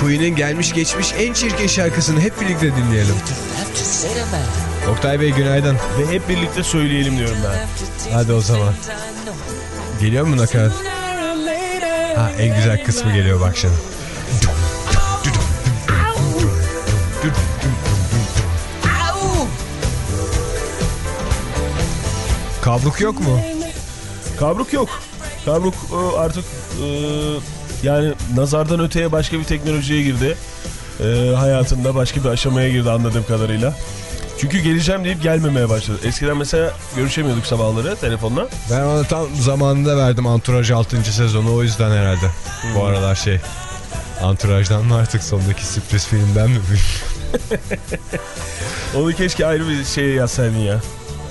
Queen'in gelmiş geçmiş en çirkin şarkısını hep birlikte dinleyelim. Oktay Bey günaydın. Ve hep birlikte söyleyelim diyorum ben. Hadi o zaman. Geliyor mu nakarat? Ha en güzel kısmı geliyor bak şimdi. Kavruk yok mu? Kavruk yok. Kavruk e, artık e, yani nazardan öteye başka bir teknolojiye girdi. E, hayatında başka bir aşamaya girdi anladığım kadarıyla. Çünkü geleceğim deyip gelmemeye başladı. Eskiden mesela görüşemiyorduk sabahları telefonla. Ben ona tam zamanında verdim Anturaj 6. sezonu o yüzden herhalde. Bu aralar şey Anturaj'dan mı artık sondaki sürpriz filmden mi? Onu keşke ayrı bir şeye yazsaydın ya.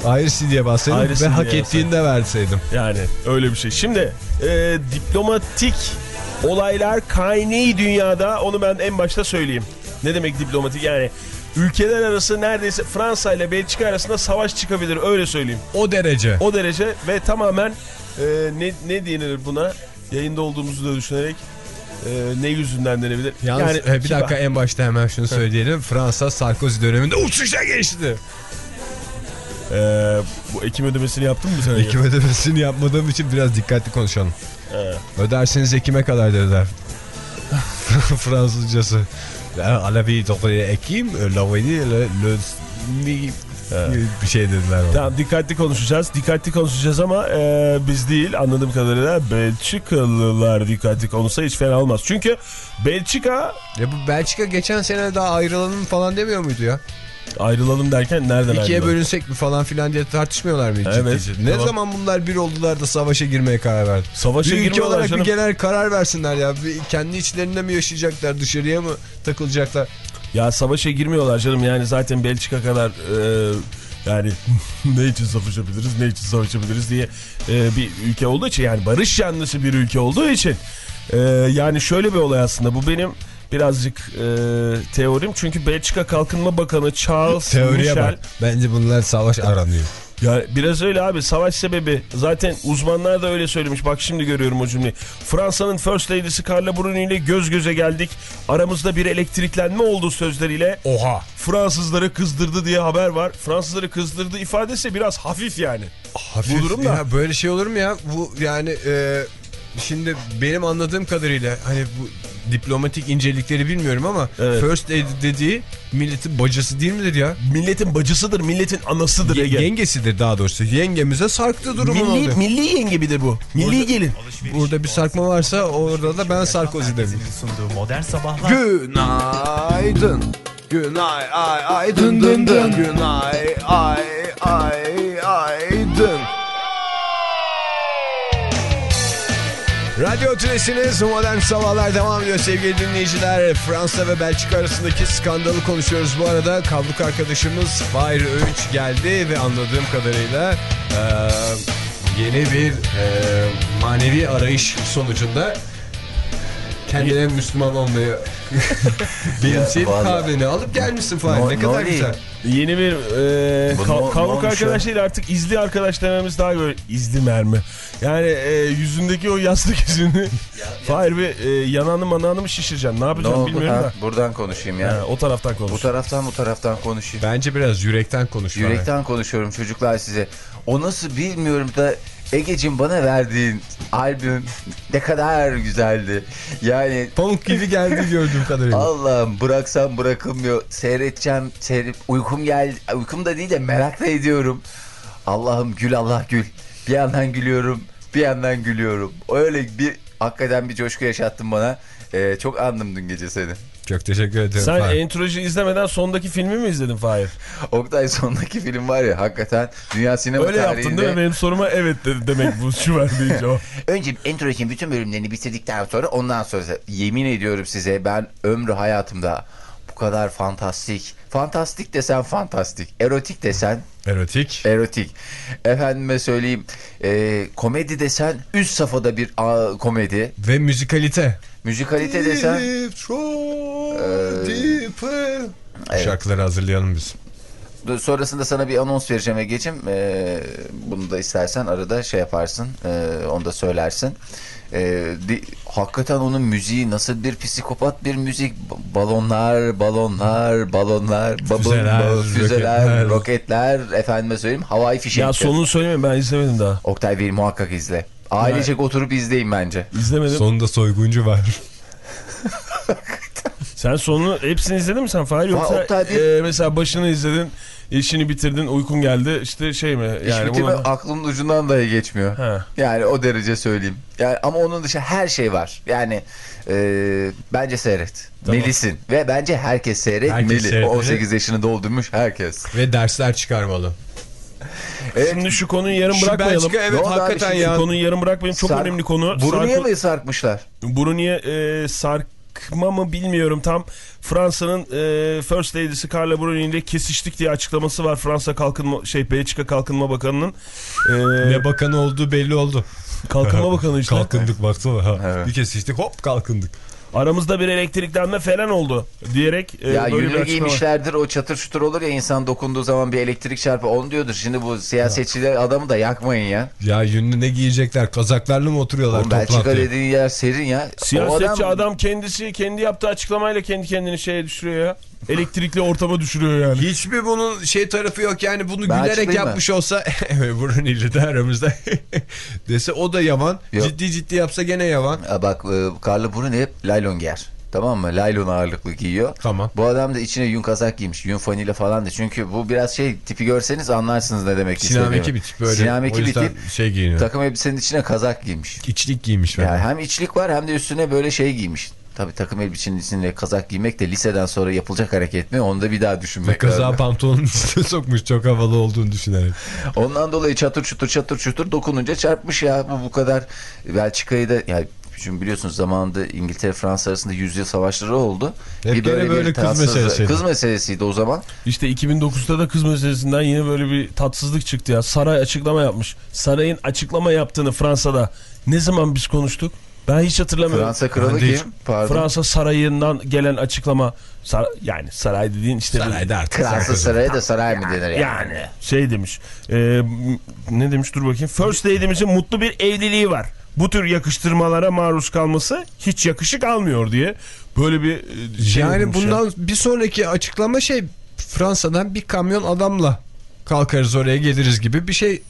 Ayrısı diye Ayrısı ve hak yazsaydın. ettiğinde verseydim. Yani öyle bir şey. Şimdi e, diplomatik olaylar kaynağı dünyada onu ben en başta söyleyeyim. Ne demek diplomatik yani? Ülkeler arası neredeyse Fransa ile Belçika arasında savaş çıkabilir öyle söyleyeyim. O derece. O derece ve tamamen e, ne, ne denilir buna? Yayında olduğumuzu da düşünerek e, ne yüzünden denebilir? Yalnız e, bir kibar- dakika en başta hemen şunu söyleyelim. Fransa Sarkozy döneminde uçuşa geçti. E, bu Ekim ödemesini yaptın mı sen? Ekim ödemesini yapmadığım için biraz dikkatli konuşalım. Evet. Öderseniz Ekim'e kadar dediler. Fransızcası. Vie de Ekim, la vie le, le, bir şey dediler. ona. Tamam dikkatli konuşacağız. Dikkatli konuşacağız ama e, biz değil anladığım kadarıyla Belçikalılar dikkatli konuşsa hiç fena olmaz. Çünkü Belçika Ya bu Belçika geçen sene daha ayrılalım falan demiyor muydu ya? Ayrılalım derken nereden İkiye ayrılalım? bölünsek mi falan filan diye tartışmıyorlar mı? Evet, ciddi? Ne tamam. zaman bunlar bir oldular da savaşa girmeye karar verdi? Savaşa bir ülke olarak canım. bir genel karar versinler ya. Bir kendi içlerinde mi yaşayacaklar, dışarıya mı takılacaklar? Ya savaşa girmiyorlar canım yani zaten Belçika kadar e, yani ne için savaşabiliriz ne için savaşabiliriz diye e, bir ülke olduğu için yani barış yanlısı bir ülke olduğu için e, yani şöyle bir olay aslında bu benim birazcık e, teorim çünkü Belçika Kalkınma Bakanı Charles Teoriye Michel bak. Bence bunlar savaş aranıyor. Ya biraz öyle abi savaş sebebi zaten uzmanlar da öyle söylemiş bak şimdi görüyorum o cümleyi. Fransa'nın First Lady'si Carla Bruni ile göz göze geldik. Aramızda bir elektriklenme oldu sözleriyle. Oha. Fransızları kızdırdı diye haber var. Fransızları kızdırdı ifadesi biraz hafif yani. Hafif. Bu durum da. Ya böyle şey olur mu ya? Bu yani e, şimdi benim anladığım kadarıyla hani bu diplomatik incelikleri bilmiyorum ama Evet. First Lady dediği milletin bacası değil midir ya? Milletin bacısıdır, milletin anasıdır Ye- Ege. yengesidir daha doğrusu. Yengemize sarktı durumu Milli, oldu. milli yenge midir bu? Milli gelin. Burada bir sarkma varsa orada da ben Sarkozy sunduğu modern sabahlar Günaydın. Günay ay ay dın dın dın. Günay ay ay ay Radyo Tülesi'niz Modern Sabahlar devam ediyor sevgili dinleyiciler. Fransa ve Belçika arasındaki skandalı konuşuyoruz. Bu arada kavruk arkadaşımız Fahir Öğünç geldi ve anladığım kadarıyla eee, yeni bir eee, manevi arayış sonucunda kendine Müslüman olmayı benimseyip kahveni alıp gelmişsin Fahir. No- ne kadar no güzel. Yeni bir e, ka- kavruk arkadaş ya? değil artık izli arkadaş dememiz daha böyle izli mermi. Yani e, yüzündeki o yastık yüzünü Fahir bir e, yanağını manağını mı şişireceksin ne yapacaksın oldu bilmiyorum ha? da. Buradan konuşayım ya. Ha, o taraftan konuş. Bu taraftan bu taraftan konuşayım. Bence biraz yürekten konuş. Yürekten konuşuyorum çocuklar size. O nasıl bilmiyorum da Ege'cim bana verdiğin albüm ne kadar güzeldi. Yani Pamuk gibi geldi gördüğüm kadarıyla. Allah'ım bıraksam bırakılmıyor. Seyredeceğim. Seyret, uykum geldi. Uykum da değil de merak da ediyorum. Allah'ım gül Allah gül. Bir yandan gülüyorum. Bir yandan gülüyorum. Öyle bir hakikaten bir coşku yaşattın bana. Ee, çok andım dün gece seni. Çok teşekkür ederim. Sen Fahir. entroloji izlemeden sondaki filmi mi izledin Fahir? Oktay sondaki film var ya hakikaten dünya sinema Öyle tarihinde. yaptın değil mi? Benim soruma evet dedi demek bu şu var deyince o. Önce Entrojin bütün bölümlerini bitirdikten sonra ondan sonra yemin ediyorum size ben ömrü hayatımda bu kadar fantastik, fantastik desen fantastik, erotik desen Erotik. erotik. Efendime söyleyeyim e, komedi desen üst safhada bir a, komedi. Ve müzikalite. Müzikalite desen Evet. Şarkıları hazırlayalım biz. Sonrasında sana bir anons vereceğim Ege'ciğim. Ee, bunu da istersen arada şey yaparsın. E, onu da söylersin. Ee, di- hakikaten onun müziği nasıl bir psikopat bir müzik. Balonlar, balonlar, balonlar, babın, Füzeler, füzeler, roketler. roketler. Efendime söyleyeyim havai fişek. Ya sonunu söylemeyin ben izlemedim daha. Oktay Bey muhakkak izle. Ailecek oturup izleyin bence. İzlemedim. Sonunda soyguncu var. Sen sonunu hepsini izledin mi sen Fahir? Yoksa e, mesela başını izledin, işini bitirdin, uykun geldi işte şey mi? İş Yani bitimi buna- aklımın ucundan dahi geçmiyor. Ha. Yani o derece söyleyeyim. Yani ama onun dışı her şey var. Yani e, bence seyret. Tamam. Melisin. Ve bence herkes seyret. Herkes Meli. seyretmeli. 18 yaşını doldurmuş herkes. Ve dersler çıkarmalı. Evet. Şimdi şu konuyu yarım Şu bırakmayalım. Belçika evet abi hakikaten ya. Şu konuyu yarım bırakmayalım. Çok Sark- önemli konu. Burnu'ya Sarko- mı sarkmışlar? Bruni'ye e, sarkma mı bilmiyorum tam. Fransa'nın e, First Lady'si Carla Bruni ile kesiştik diye açıklaması var. Fransa Kalkınma şey Belçika Kalkınma Bakanı'nın. E, Ne bakan olduğu belli oldu. Kalkınma Bakanı işte. Kalkındık baksana. Ha. Evet. Bir kesiştik hop kalkındık. Aramızda bir elektriklenme falan oldu diyerek e, ya açıklama. giymişlerdir o çatır çutur olur ya insan dokunduğu zaman bir elektrik çarpı onu diyordur. Şimdi bu siyasetçiler adamı da yakmayın ya. Ya yünlü ne giyecekler? Kazaklarla mı oturuyorlar Oğlum Belçika dediğin yer serin ya. Siyasetçi O adam... kendisi kendi yaptığı açıklamayla kendi kendini şeye düşürüyor ya. Elektrikli ortama düşürüyor yani. Hiç mi bunun şey tarafı yok yani bunu Ben gülerek yapmış olsa evet Brunelli de aramızda dese o da yavan. Yok. Ciddi ciddi yapsa gene yavan. Ha Bak e, Carla Bruni hep laylon giyer. Tamam mı? Laylon ağırlıklı giyiyor. Tamam. Bu adam da içine yün kazak giymiş. Yün fanile falan da. Çünkü bu biraz şey tipi görseniz anlarsınız ne demek istediğimi. Sinameki bir tip böyle. Sinameki bir tip. şey giyiniyor. Takım elbisenin içine kazak giymiş. İçlik giymiş. Yani Yani. hem içlik var hem de üstüne böyle şey giymiş. Tabii takım elbisenin içine kazak giymek de liseden sonra yapılacak hareket mi? Onu da bir daha düşünmek Kazağı lazım. pantolonun içine sokmuş çok havalı olduğunu düşünerek. Ondan dolayı çatır çutur çatır çutur dokununca çarpmış ya. Bu bu kadar Belçika'yı da yani Şimdi biliyorsunuz zamanında İngiltere Fransa arasında yüzyıl savaşları oldu. Hep gene böyle kız tatsız- meselesiydi. Kız meselesiydi o zaman. İşte 2009'da da kız meselesinden yine böyle bir tatsızlık çıktı ya. Saray açıklama yapmış. Sarayın açıklama yaptığını Fransa'da ne zaman biz konuştuk? Ben hiç hatırlamıyorum. Fransa kralı kim? Pardon. Fransa sarayından gelen açıklama sar- yani saray dediğin işte Sarayda artık. Sarkozy. saraya da saray mı denir yani? yani şey demiş. e, ne demiş dur bakayım. First Lady'mizin mutlu bir evliliği var. Bu tür yakıştırmalara maruz kalması hiç yakışık almıyor diye böyle bir e, şey yani olmuş ya. bundan bir sonraki açıklama şey Fransa'dan bir kamyon adamla kalkarız oraya geliriz gibi bir şey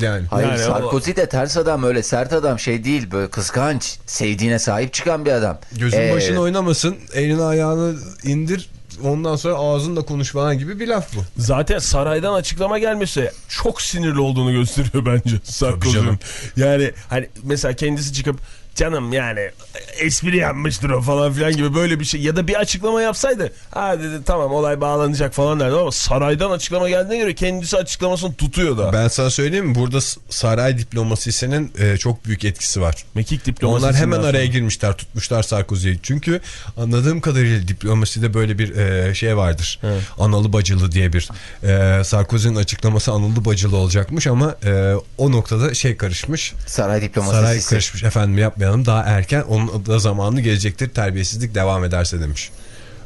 yani. Hayır Yani Sarkozy de ters adam öyle sert adam şey değil böyle kıskanç sevdiğine sahip çıkan bir adam. Gözün Ee, başın oynamasın elini ayağını indir ondan sonra ağzınla konuş falan gibi bir laf bu. Zaten saraydan açıklama gelmesi çok sinirli olduğunu gösteriyor bence Sarkozy'nin. Yani hani mesela kendisi çıkıp canım yani espri yapmıştır o falan filan gibi böyle bir şey ya da bir açıklama yapsaydı ha dedi tamam olay bağlanacak falan derdi ama saraydan açıklama geldiğine göre kendisi açıklamasını tutuyor da. Ben sana söyleyeyim mi burada saray diplomasisinin e, çok büyük etkisi var. Mekik diplomasisi. Onlar hemen araya girmişler tutmuşlar Sarkozy'yi. Çünkü anladığım kadarıyla diplomaside böyle bir e, şey vardır. Evet. Analı bacılı diye bir e, Sarkozy'nin açıklaması analı bacılı olacakmış ama e, o noktada şey karışmış. Saray diplomasisi. Saray karışmış efendim yapmayalım daha erken onun da zamanı gelecektir terbiyesizlik devam ederse demiş.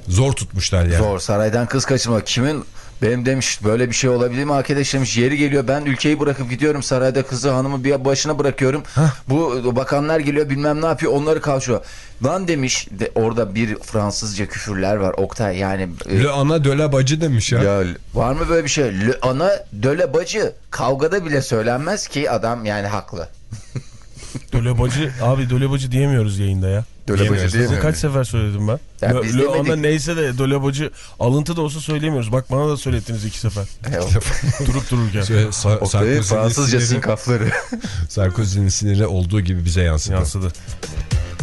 Zor tutmuşlar yani. Zor saraydan kız kaçırma. Kimin benim demiş böyle bir şey olabilir mi arkadaş demiş yeri geliyor ben ülkeyi bırakıp gidiyorum sarayda kızı hanımı bir başına bırakıyorum. Bu bakanlar geliyor bilmem ne yapıyor onları kavşuyor. Lan demiş de, orada bir Fransızca küfürler var Oktay yani. e, Le ana döle bacı demiş ya. ya, var mı böyle bir şey? Le, ana döle bacı kavgada bile söylenmez ki adam yani haklı. Dölebacı abi dölebacı diyemiyoruz yayında ya. Döle Diyemiyoruz. bacı değil mi? Kaç sefer söyledim ben. Ya biz lö- ona neyse de dölebacı alıntı da olsa söyleyemiyoruz. Bak bana da söylettiniz iki sefer. Durup dururken. Şöyle Sa- Oktay'ın Sarkozy'nin Fransızca siniri, sinkafları. Sarkozy'nin siniri olduğu gibi bize yansıdı. Yansıdı.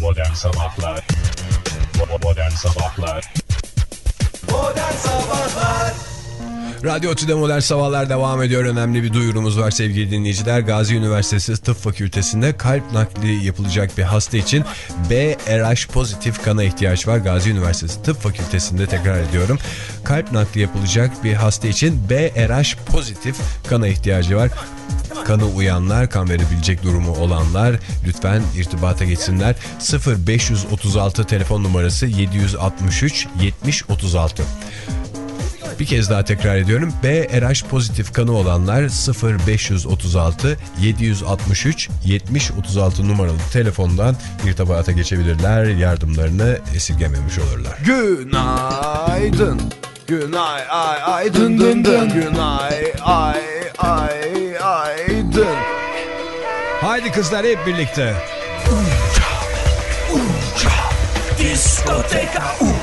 Modern Sabahlar Bo- bo- Modern Sabahlar Radyo Tüde Modern Sabahlar devam ediyor. Önemli bir duyurumuz var sevgili dinleyiciler. Gazi Üniversitesi Tıp Fakültesinde kalp nakli yapılacak bir hasta için B-RH pozitif kana ihtiyaç var. Gazi Üniversitesi Tıp Fakültesinde tekrar ediyorum. Kalp nakli yapılacak bir hasta için B-RH pozitif kana ihtiyacı var. Kanı uyanlar, kan verebilecek durumu olanlar lütfen irtibata geçsinler. 0536 telefon numarası 763 70 36. Bir kez daha tekrar ediyorum. B RH pozitif kanı olanlar 0536 763 70 36 numaralı telefondan irtibata geçebilirler. Yardımlarını esirgememiş olurlar. Günaydın. Günay ay ay dın dın dın. Günay ay ay ay dın. Haydi kızlar hep birlikte. Diskoteka Unka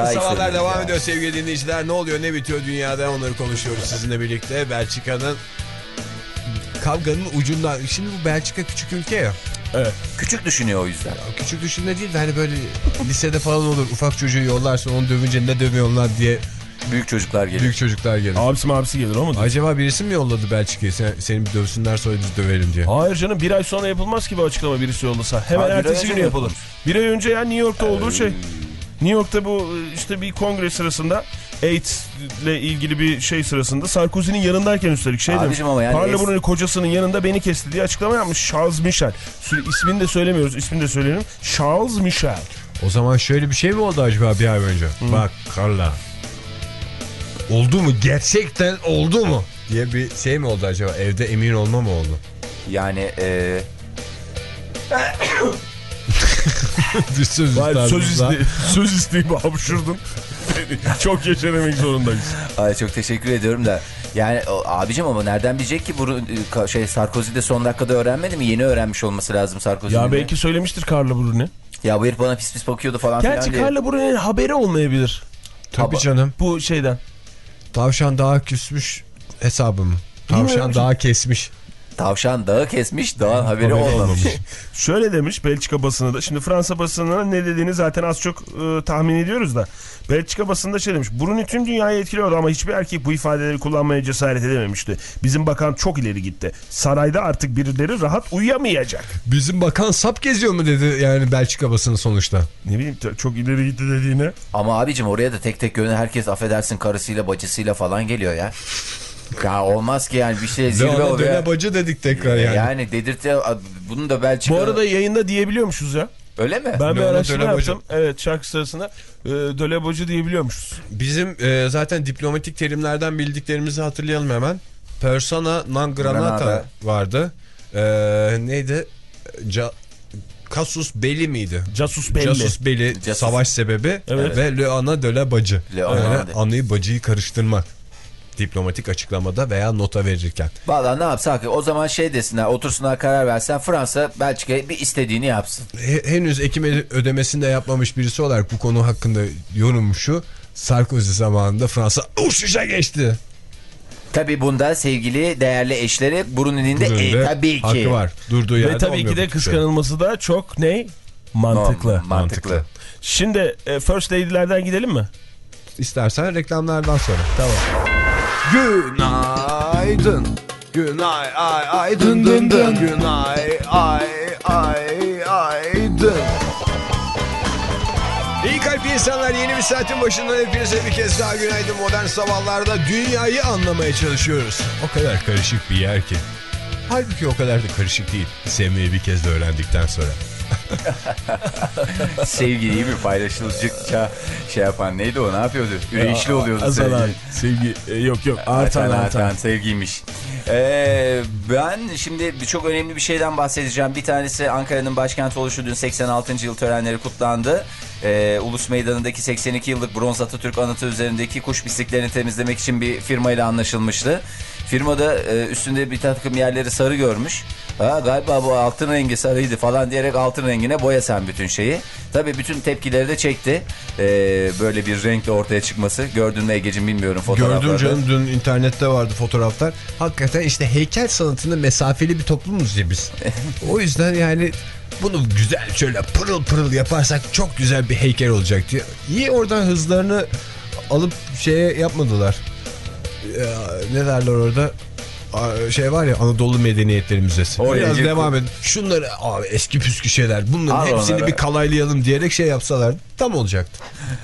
Modern sabahlar devam ya. ediyor sevgili dinleyiciler. Ne oluyor ne bitiyor dünyada onları konuşuyoruz sizinle birlikte. Belçika'nın kavganın ucundan. Şimdi bu Belçika küçük ülke ya. Küçük düşünüyor o yüzden. Küçük düşünme değil de hani böyle lisede falan olur. Ufak çocuğu yollarsın onu dövünce ne dövüyorlar diye Büyük çocuklar geliyor. büyük çocuklar gelir. Abisi mabisi gelir o mu? Acaba birisi mi yolladı Belçika'ya sen, seni bir dövsünler sonra biz dövelim diye. Hayır canım bir ay sonra yapılmaz ki bu açıklama birisi yollasa. Hemen Ha, ertesi mi yapılır. Bir ay önce ya New York'ta olduğu şey. New York'ta bu işte bir kongre sırasında AIDS ile ilgili bir şey sırasında Sarkozy'nin yanındayken üstelik şey Abicim demiş. ama yani Brun'un kocasının yanında beni kesti diye açıklama yapmış. Charles Michel. Sü- İsmini de söylemiyoruz. ismini de söyleyelim. Charles Michel. O zaman şöyle bir şey mi oldu acaba bir ay önce? Bak Carla. Oldu mu? Gerçekten oldu mu? Diye bir şey mi oldu acaba? Evde emin olma mı oldu? Yani e, bir söz Vay, söz, iste söz isteyip hapşurdum. Çok yaşa demek zorundayız. ay çok teşekkür ediyorum da. Yani o, abicim ama nereden bilecek ki bunu e, şey Sarkozy de son dakikada öğrenmedi mi? Yeni öğrenmiş olması lazım Sarkozy'nin. Ya belki söylemiştir Carla Bruni. Ya bu herif bana pis pis bakıyordu falan Gerçi filan diye. Carla Bruni'nin haberi olmayabilir. Tabii Hava- canım. Bu şeyden. Tavşan daha küsmüş hesabı mı? Bilmiyorum Tavşan daha kesmiş. Tavşan dağı kesmiş, dağın haberi, olmamış. Şöyle demiş Belçika basını da. Şimdi Fransa basınına ne dediğini zaten az çok e, tahmin ediyoruz da. Belçika basında şey demiş. Bruni tüm dünyayı etkiliyordu ama hiçbir erkek bu ifadeleri kullanmaya cesaret edememişti. Bizim bakan çok ileri gitti. Sarayda artık birileri rahat uyuyamayacak. Bizim bakan sap geziyor mu dedi yani Belçika basını sonuçta. Ne bileyim çok ileri gitti dediğine. Ama abicim oraya da tek tek yöne herkes affedersin karısıyla bacısıyla falan geliyor ya. Ya olmaz ki yani bir şey Ve zirve oluyor. döne bacı dedik tekrar yani. Yani, dedirte bunu da Belçika... Bu arada yayında diyebiliyormuşuz ya. Öyle mi? Ben bir araştırma yaptım. Evet şarkı sırasında e, Dölebacı diyebiliyormuşuz. Bizim e, zaten diplomatik terimlerden bildiklerimizi hatırlayalım hemen. Persona non granata Granada. vardı. E, neydi? Ca Casus belli miydi? Casus belli. Casus belli Casus. savaş sebebi Evet. ve Leona de la bacı. Leona Yani anıyı bacıyı karıştırmak. Diplomatik açıklamada veya nota verirken. Valla ne yapsak o zaman şey desinler otursunlar karar versen Fransa Belçika'ya bir istediğini yapsın. He- henüz ekim ödemesini de yapmamış birisi olarak bu konu hakkında yorumum şu. Sarkozy zamanında Fransa uçuşa geçti. Tabi bunda sevgili değerli eşleri Bruni'nin de e, tabii ki. Hakkı var. Durduğu yerde Ve tabii ki de şey. kıskanılması da çok ne? Mantıklı. Mantıklı. mantıklı. Şimdi e, First Lady'lerden gidelim mi? İstersen reklamlardan sonra. Tamam. Günaydın. Günay ay ay dın dın dın. Günay ay ay ay dın. İyi kalp insanlar yeni bir saatin başından hepinize bir kez daha günaydın modern sabahlarda dünyayı anlamaya çalışıyoruz. O kadar karışık bir yer ki. Halbuki o kadar da karışık değil. Sevmeyi bir kez de öğrendikten sonra. Sevgiliyi bir paylaşılacakça şey yapan neydi o ne yapıyordu? Üreyişli oluyordu Azalan, sevgili. sevgi. e, yok yok. Artan Artan, artan. sevgiymiş. Ee, ben şimdi çok önemli bir şeyden bahsedeceğim. Bir tanesi Ankara'nın başkenti oluşu dün 86. yıl törenleri kutlandı. Ee, Ulus Meydanı'ndaki 82 yıllık bronz Atatürk anıtı üzerindeki kuş pisliklerini temizlemek için bir firmayla anlaşılmıştı. Firmada e, üstünde bir takım yerleri sarı görmüş. Ha, galiba bu altın rengi sarıydı falan diyerek altın rengine boya sen bütün şeyi. Tabii bütün tepkileri de çekti. E, böyle bir renkle ortaya çıkması. Gördün mü Ege'cim bilmiyorum fotoğraflarda. Gördüm canım dün internette vardı fotoğraflar. Hakikaten işte heykel sanatında mesafeli bir toplumuz ya biz. o yüzden yani bunu güzel şöyle pırıl pırıl yaparsak çok güzel bir heykel olacak diyor. İyi oradan hızlarını alıp şeye yapmadılar. Ya, ne derler orada? Şey var ya Anadolu Medeniyetleri Müzesi. Oraya Biraz devam edin. Şunları abi eski püskü şeyler bunların Al hepsini onları. bir kalaylayalım diyerek şey yapsalar tam olacaktı.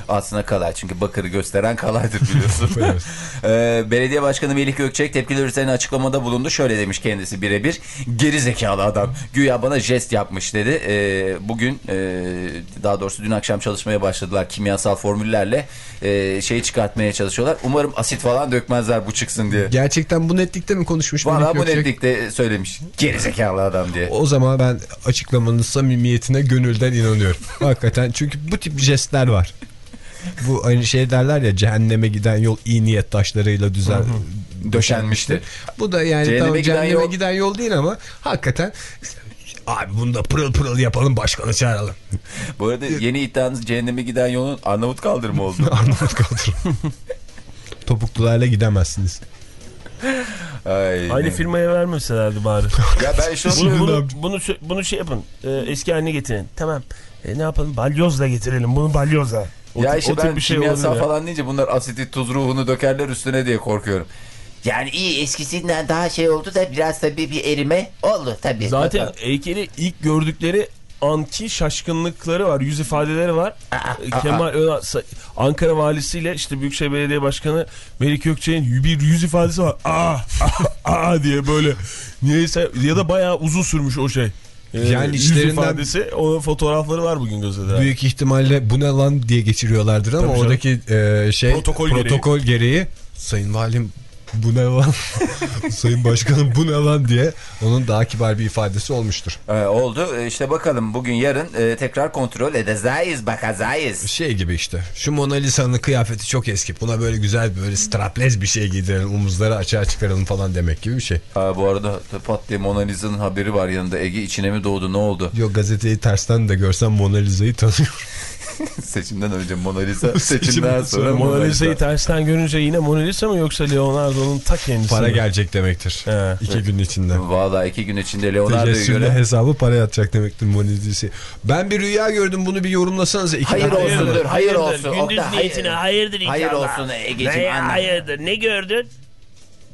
Aslında kalay çünkü bakırı gösteren kalaydır biliyorsun. Evet. Ee, Belediye Başkanı Melih Gökçek tepkiler üzerine açıklamada bulundu. Şöyle demiş kendisi birebir. Geri zekalı adam. Güya bana jest yapmış dedi. Ee, bugün e, daha doğrusu dün akşam çalışmaya başladılar kimyasal formüllerle e, şeyi çıkartmaya çalışıyorlar. Umarım asit falan dökmezler bu çıksın diye. Gerçekten bu netlikte mi konuşmuş? Melih bu netlikte söylemiş. Geri zekalı adam diye. O zaman ben açıklamanın samimiyetine gönülden inanıyorum. Hakikaten çünkü bu tip jestler var. Bu aynı şey derler ya cehenneme giden yol iyi niyet taşlarıyla düzen Döşenmiştir. Bu da yani Cehenneme tamam, giden cehenneme yol- giden yol değil ama hakikaten abi bunu da pırıl pırıl yapalım başkanı çağıralım. Bu arada yeni iddianız cehenneme giden yolun Arnavut kaldırımı oldu. Arnavut kaldır. Topuklularla gidemezsiniz. Ay. Aynı firmaya vermeselerdi bari. Ya ben şu bunu, bunu, bunu, bunu şey yapın. e, eski haline getirin. Tamam. E, ne yapalım? Balyozla getirelim. Bunu balyozla. O, ya işte o tip ben bir şey kimyasal ya. falan deyince bunlar asiti tuz ruhunu dökerler üstüne diye korkuyorum. Yani iyi eskisinden daha şey oldu da biraz tabii bir erime oldu tabii. Zaten heykeli ilk gördükleri anki şaşkınlıkları var. Yüz ifadeleri var. E, Kemal Önal- Ankara valisiyle işte Büyükşehir Belediye Başkanı Melik Gökçek'in bir yüz ifadesi var. Aa, aa, diye böyle. Niyeyse ya da bayağı uzun sürmüş o şey. E, Yani yüz ifadesi o fotoğrafları var bugün gazetede. Büyük ihtimalle bu ne lan diye geçiriyorlardır ama Tabii canım. oradaki e, şey Protokol protokol, gereği. gereği. Sayın Valim bu ne lan? Sayın Başkanım bu ne lan diye onun daha kibar bir ifadesi olmuştur. Ee, oldu Ee, işte bakalım bugün yarın e, tekrar kontrol edeceğiz bakacağız. Şey gibi işte şu Mona Lisa'nın kıyafeti çok eski buna böyle güzel böyle straplez bir şey giydirelim omuzları açığa çıkaralım falan demek gibi bir şey. Ha, bu arada pat diye Mona Lisa'nın haberi var yanında Ege içine mi doğdu ne oldu? Yok gazeteyi tersten de görsem Mona Lisa'yı tanıyorum. Seçimden önce Mona Lisa seçimden sonra Mona Lisa'yı tersten görünce yine Mona Lisa mı yoksa Leonardo'nun ta kendisi Para mi? gelecek demektir. He. İki gün içinde. Valla iki gün içinde Leonardo'ya göre hesabı para yatacak demektir Mona Lisa'yı. Ben bir rüya gördüm bunu bir yorumlasanız. Hayır olsundur, hayır olsun. Gündüz niyetine hayırdır inşallah. Hayır olsun Ege'ciğim, hayırdır ne gördün?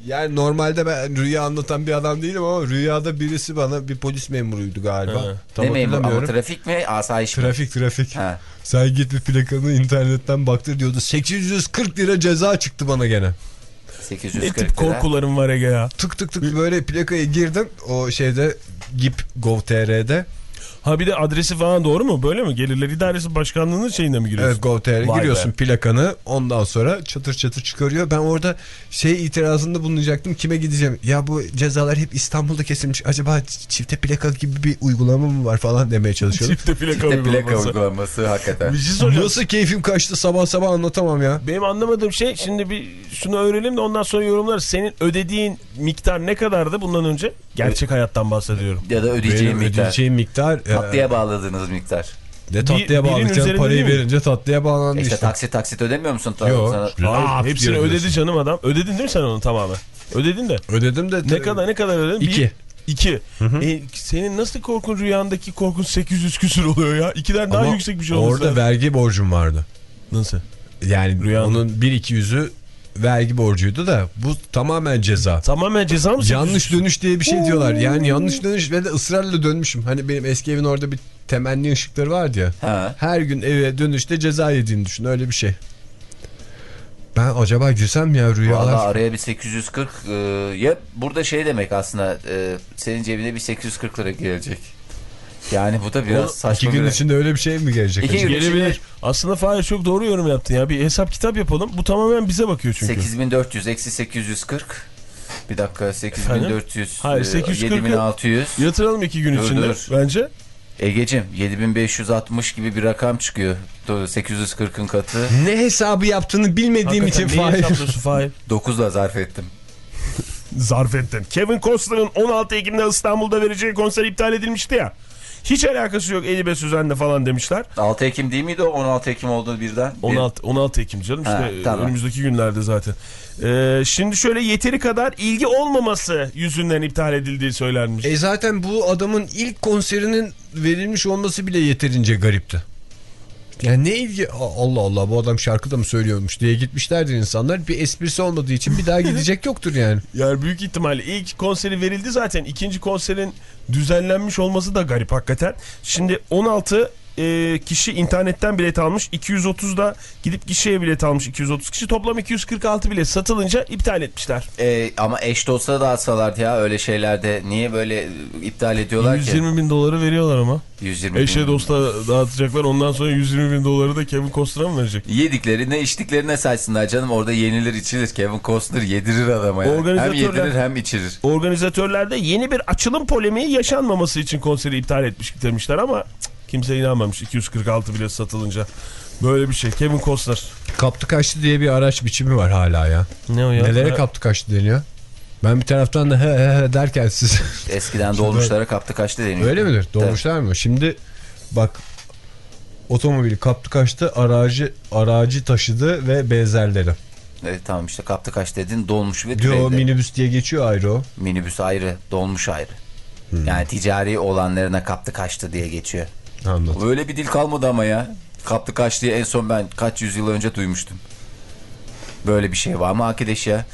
Yani normalde ben rüya anlatan bir adam değilim ama rüyada birisi bana bir polis memuruydu galiba. Tam ne memur ama trafik mi asayiş mi? Trafik trafik. Ha. Sen git bir plakanı internetten baktır diyordu. 840 lira ceza çıktı bana gene. 840 Ne tip lira. korkularım var Ege ya. Tık tık tık böyle plakaya girdim. O şeyde GIP Gov.tr'de. Ha bir de adresi falan doğru mu? Böyle mi? Gelirler İdaresi Başkanlığı'nın şeyine mi giriyorsun? Evet Gov.tr'e giriyorsun be. plakanı ondan sonra çatır çatır çıkarıyor. Ben orada şey itirazında bulunacaktım kime gideceğim? Ya bu cezalar hep İstanbul'da kesilmiş. Acaba çifte plaka gibi bir uygulama mı var falan demeye çalışıyordum. Çifte plaka Çifte plaka uygulaması. uygulaması hakikaten. Bir şey. Nasıl keyfim kaçtı sabah sabah anlatamam ya. Benim anlamadığım şey şimdi bir şunu öğrenelim de ondan sonra yorumlar. Senin ödediğin miktar ne kadardı bundan önce? Gerçek hayattan bahsediyorum. Ya da ödeyeceğim Benim miktar. ödeyeceğim miktar. Tatlıya bağladığınız miktar. ne tatlıya Bir- bağlayacağım üzerinde parayı verince tatlıya bağlandı İşte işte. taksit taksit ödemiyor musun? Yok. Hayır, hepsini ödedi canım adam. Ödedin değil mi sen onu tamamen? Ödedin de. Ödedim de. Ne kadar ne kadar ödedin? İki. Bir, iki. E, senin nasıl korkun rüyandaki korkun 800 küsür oluyor ya? İkiden daha Ama yüksek bir şey olması Orada vergi borcum vardı. Nasıl? Yani Rüyanda. onun 1-2 yüzü vergi borcuydu da bu tamamen ceza. Tamamen ceza mı? Yanlış dönüş diye bir şey diyorlar. Yani yanlış dönüş ve de ısrarla dönmüşüm. Hani benim eski evin orada bir temenni ışıkları vardı ya. Ha. Her gün eve dönüşte ceza yediğini düşün. Öyle bir şey. Ben acaba girsem ya rüyalar? Valla araya bir 840 e, ya burada şey demek aslında e, senin cebine bir 840 lira gelecek. Yani bu da biraz O- saçma İki gün bir- içinde öyle bir şey mi gelecek? İki gün Gelebilir. Aslında Fahir çok doğru yorum yaptın ya. Bir hesap kitap yapalım. Bu tamamen bize bakıyor çünkü. 8400 eksi 840 bir dakika 8400 Hayır, e, 840'ı 7600 Yatıralım iki gün Dur, içinde dur. bence. Egecim 7560 gibi bir rakam çıkıyor. Doğru, 840'ın katı Ne hesabı yaptığını bilmediğim için Hakikaten neyi Fahir. hesaplıyorsun Fahir? 9'la zarf ettim. zarf ettin. Kevin Costner'ın 16 Ekim'de İstanbul'da vereceği konser iptal edilmişti ya. Hiç alakası yok Elibe Süzen'le falan demişler. 6 Ekim değil miydi o 16 Ekim oldu birden? 16, 16 Ekim canım işte Ha, tamam. önümüzdeki günlerde zaten. Ee, şimdi şöyle yeteri kadar ilgi olmaması yüzünden iptal edildiği söylenmiş. E zaten bu adamın ilk konserinin verilmiş olması bile yeterince garipti. Yani ne ilgi Allah Allah bu adam şarkı da mı söylüyormuş diye gitmişlerdir insanlar. Bir esprisi olmadığı için bir daha gidecek yoktur yani. Yani büyük ihtimalle ilk konseri verildi zaten. İkinci konserin düzenlenmiş olması da garip hakikaten. Şimdi 16 e, kişi internetten bilet almış. 230 da gidip gişeye bilet almış 230 kişi. Toplam 246 bilet satılınca iptal etmişler. Ee, ama eş dostlara da atsalardı ya öyle şeylerde. Niye böyle iptal ediyorlar ki? 120 bin doları veriyorlar ama. 120 Eşe bin. dosta dağıtacaklar. Ondan sonra 120 bin doları da Kevin Costner'a mı verecek? Yediklerine içtiklerine saysınlar canım orada yenilir içilir. Kevin Costner yedirir adama ya. Hem yedirir hem içirir. Organizatörler de yeni bir açılım polemiği yaşanmaması için konseri iptal etmiş demişler ama cık, kimse inanmamış 246 bilet satılınca. Böyle bir şey. Kevin Costner. Kaptı kaçtı diye bir araç biçimi var hala ya. Ne o ya? Nelere Ha, kaptı kaçtı deniyor? Ben bir taraftan da he he he derken siz Eskiden dolmuşlara kaptı kaçtı deniyor. öyle midir? Dolmuşlar mı? Şimdi bak otomobili kaptı kaçtı aracı aracı taşıdı ve benzerleri. Evet tamam işte kaptı kaç dedin dolmuş ve Diyor o türevde. minibüs diye geçiyor ayrı o. Minibüs ayrı dolmuş ayrı. Hmm. Yani ticari olanlarına kaptı kaçtı diye geçiyor. Anladım. Öyle bir dil kalmadı ama ya. Kaptı kaç diye en son ben kaç yüzyıl önce duymuştum. Böyle bir şey var mı arkadaş ya?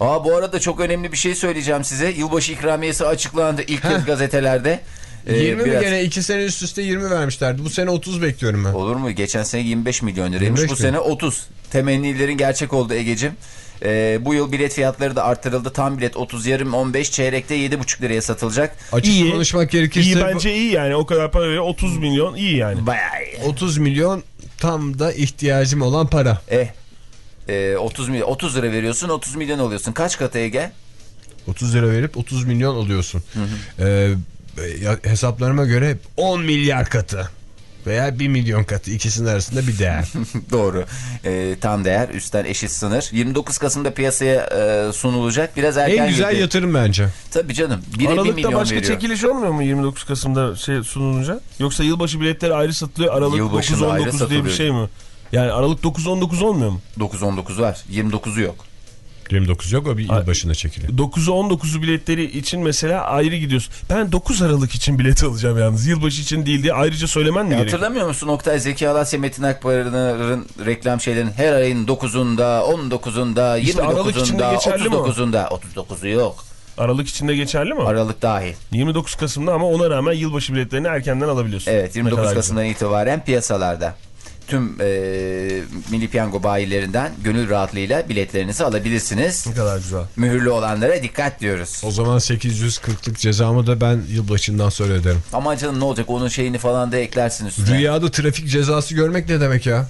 Aa bu arada çok önemli bir şey söyleyeceğim size. Yılbaşı ikramiyesi açıklandı ilk kez gazetelerde. Ee, 20 biraz- mi gene 2 sene üst üste 20 vermişlerdi. Bu sene 30 bekliyorum ben. Olur mu? Geçen sene 25 milyon liraymış. 25 Bu mi? sene 30. Temennilerin gerçek oldu Ege'cim. Ee, bu yıl bilet fiyatları da artırıldı. Tam bilet 30 yarım 15 çeyrekte 7,5 liraya satılacak. Açık İyi. konuşmak gerekirse İyi bence iyi yani. O kadar para veriyor. 30 milyon iyi yani. Bayağı iyi. 30 milyon tam da ihtiyacım olan para. Eh. Ee, 30 milyon 30 lira veriyorsun 30 milyon oluyorsun. Kaç katı Ege? 30 lira verip 30 milyon alıyorsun. Ee, ya- hesaplarıma göre 10 milyar katı veya 1 milyon katı ikisinin arasında bir değer. Doğru. Ee, tam değer üstten eşit sınır. 29 Kasım'da piyasaya e, sunulacak. Biraz erken en güzel girdi. yatırım bence. Tabii canım. 1'e 1 Aralıkta milyon başka veriyor. çekiliş olmuyor mu 29 Kasım'da şey sunulunca? Yoksa yılbaşı biletleri ayrı satılıyor. Aralık Yılbaşında ayrı 9-19 diye bir şey mi? Yani Aralık 9-19 olmuyor mu? 9-19 var. 29'u yok. 29 yok o bir Ay- yılbaşına çekiliyor. 9'u 19'u biletleri için mesela ayrı gidiyorsun. Ben 9 Aralık için bilet alacağım yalnız. Yılbaşı için değil diye ayrıca söylemen mi gerekiyor? Hatırlamıyor musun Oktay Zeki Alasya Metin Akpınar'ın reklam şeylerin her ayın 9'unda, 19'unda, İşte Aralık içinde 29'unda, geçerli mi o? 39'unda. 39'u yok. Aralık içinde geçerli mi? Aralık dahil. 29 Kasım'da ama ona rağmen yılbaşı biletlerini erkenden alabiliyorsun. Evet Ne 29 kadar Kasım'dan itibaren piyasalarda. Tüm e, Milli Piyango bayilerinden gönül rahatlığıyla biletlerinizi alabilirsiniz. Ne kadar güzel. Mühürlü olanlara dikkat diyoruz. O zaman 840'lık cezamı da ben yılbaşından sonra öderim. Ama canım ne olacak onun şeyini falan da eklersin üstüne. Rüyada trafik cezası görmek ne demek ya?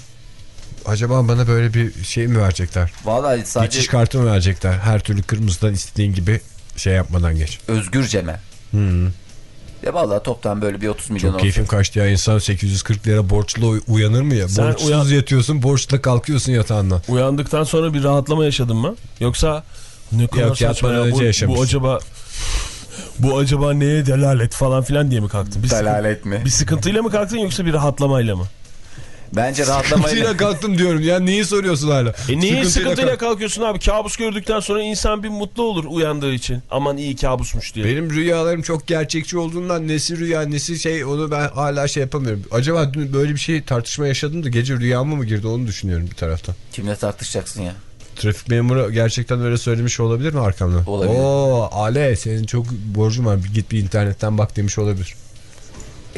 Acaba bana böyle bir şey mi verecekler? Vallahi sadece Geçiş kartı mı verecekler? Her türlü kırmızıdan istediğin gibi şey yapmadan geç. özgürce mi? Ya vallahi toptan böyle bir 30 milyon Çok olsun. keyfim kaçtı ya. İnsan 840 lira borçlu uy- uyanır mı ya? Sen Borçsuz uyan- yatıyorsun, borçla kalkıyorsun yatağından. Uyandıktan sonra bir rahatlama yaşadın mı? Yoksa ne kadar Yok, saçma ya. önce Bu, bu acaba bu acaba neye delalet falan filan diye mi kalktın? Bir, sıkıntı- Delalet mi? bir sıkıntıyla mı kalktın yoksa bir rahatlamayla mı? Bence rahatlamayla. Sıkıntıyla kalktım diyorum ya. Neyi soruyorsun hala? E niye sıkıntıyla, kalk- kalkıyorsun abi? Kabus gördükten sonra insan bir mutlu olur uyandığı için. Aman iyi kabusmuş diye. Benim rüyalarım çok gerçekçi olduğundan nesi rüya nesi şey onu ben hala şey yapamıyorum. Acaba dün böyle bir şey tartışma yaşadım da gece rüyama mı girdi onu düşünüyorum bir taraftan. Kimle tartışacaksın ya? Trafik memuru gerçekten öyle söylemiş olabilir mi arkamdan? Olabilir. Oo Ale senin çok borcun var bir git bir internetten bak demiş olabilir.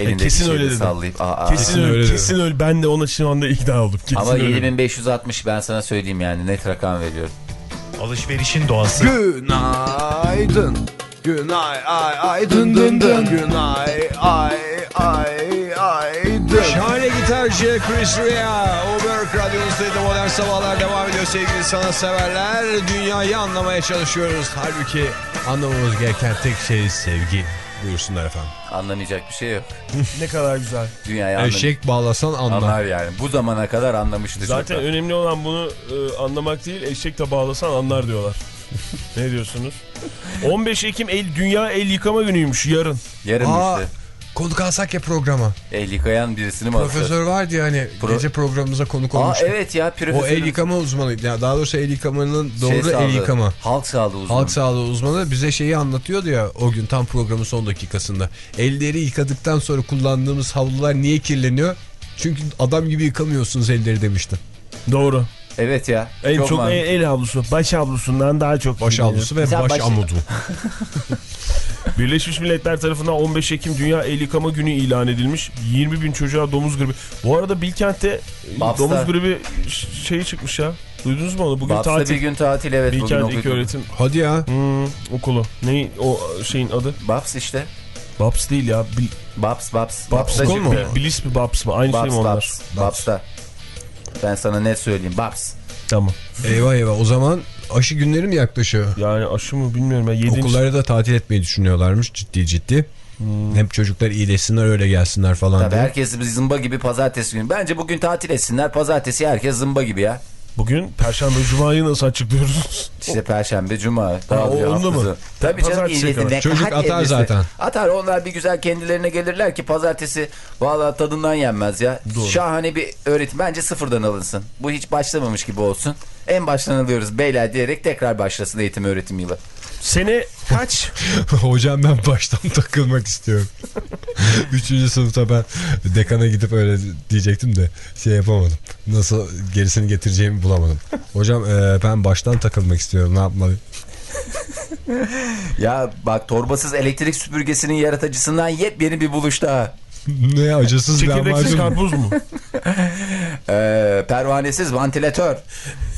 Elinde kesin bir öyle dedim. sallayıp. Aa, aa. kesin, kesin öyle, kesin öyle. Ben de ona şu anda ikna oldum. Kesin Ama öyle. 7560 ben sana söyleyeyim yani net rakam veriyorum. Alışverişin doğası Günaydın. Günay ay ay dın dın dın. Günay ay ay ay dın. Şahane gitarcı Chris Rea. Oberk Radyosu'nda modern sabahlar devam ediyor sevgili sanatseverler. Dünyayı anlamaya çalışıyoruz. Halbuki anlamamız gereken tek şey sevgi. Buyursunlar efendim. Anlamayacak bir şey yok. Ne kadar güzel. Dünyayı anlam Eşek bağlasan anlar. anlar yani. Bu zamana kadar anlamıştır. Zaten çoktan. önemli olan bunu e, anlamak değil. Eşek de bağlasan anlar diyorlar. Ne diyorsunuz? 15 Ekim el, Dünya El Yıkama Günü'ymüş yarın. Yarın Aa, işte. Konuk alsak ya programa. El yıkayan birisini mi? Profesör vardı ya hani Pro- gece programımıza konuk Aa olmuştu. evet ya O profesör. el yıkama uzmanıydı. Ya daha doğrusu el yıkamanın doğru Şey el yıkama. Halk sağlığı uzmanı. Halk sağlığı uzmanı bize şeyi anlatıyordu ya o gün tam programın son dakikasında. Elleri yıkadıktan sonra kullandığımız havlular niye kirleniyor? Çünkü adam gibi yıkamıyorsunuz elleri demişti. Doğru. Evet ya. En çok, mantıklı. el, el havlusu, baş havlusundan daha çok. Baş havlusu ve Sen baş baş- amudu. Birleşmiş Milletler tarafından 15 Ekim Dünya El Yıkama Günü ilan edilmiş. 20 bin çocuğa domuz gribi. Bu arada Bilkent'te e, Babs'ta. domuz gribi şeyi çıkmış ya. Duydunuz mu onu? Bugün Babs'ta tatil. bir gün tatil evet. bugün Bilkent okudum. İlköğretim Hadi ya. hmm, okulu. Ne o şeyin adı? Babs işte. Babs değil ya. Bil, Babs Babs. Babs okul mu? Bil- Bilis mi Babs mı? Aynı şey Babs mi onlar? Babs. Babs'ta. Ben sana net söyleyeyim. Babs. Tamam. Eyvah eyvah o zaman aşı günleri mi yaklaşıyor? Yani aşı mı bilmiyorum ya. Yedinci... Okulları da tatil etmeyi düşünüyorlarmış ciddi ciddi. Hem çocuklar iyileşsinler öyle gelsinler falan Tabii diye. herkes zımba gibi pazartesi günü. Bence bugün tatil etsinler. Pazartesi herkes zımba gibi ya. Bugün Perşembe Cuma'yı nasıl açıklıyoruz? İşte Perşembe, Cuma. Dağılıyor o- onda mı? Tabii canım. Ne Çocuk atar iyileşsin. zaten. Atar onlar bir güzel kendilerine gelirler ki pazartesi valla tadından yenmez ya. Şahane bir öğretim. Bence sıfırdan alınsın. Bu hiç başlamamış gibi olsun. En baştan alıyoruz beyler diyerek tekrar başlasın eğitim öğretim yılı. Sene kaç? Hocam ben baştan takılmak istiyorum. Üçüncü sınıfta ben dekana gidip öyle diyecektim de şey yapamadım. Nasıl gerisini getireceğimi bulamadım. Hocam e, ben baştan takılmak istiyorum ne yapmalıyım? Ya bak torbasız elektrik süpürgesinin yaratıcısından yepyeni bir buluş daha. ne acısız amacım. karpuz mu? Ee, pervanesiz vantilatör.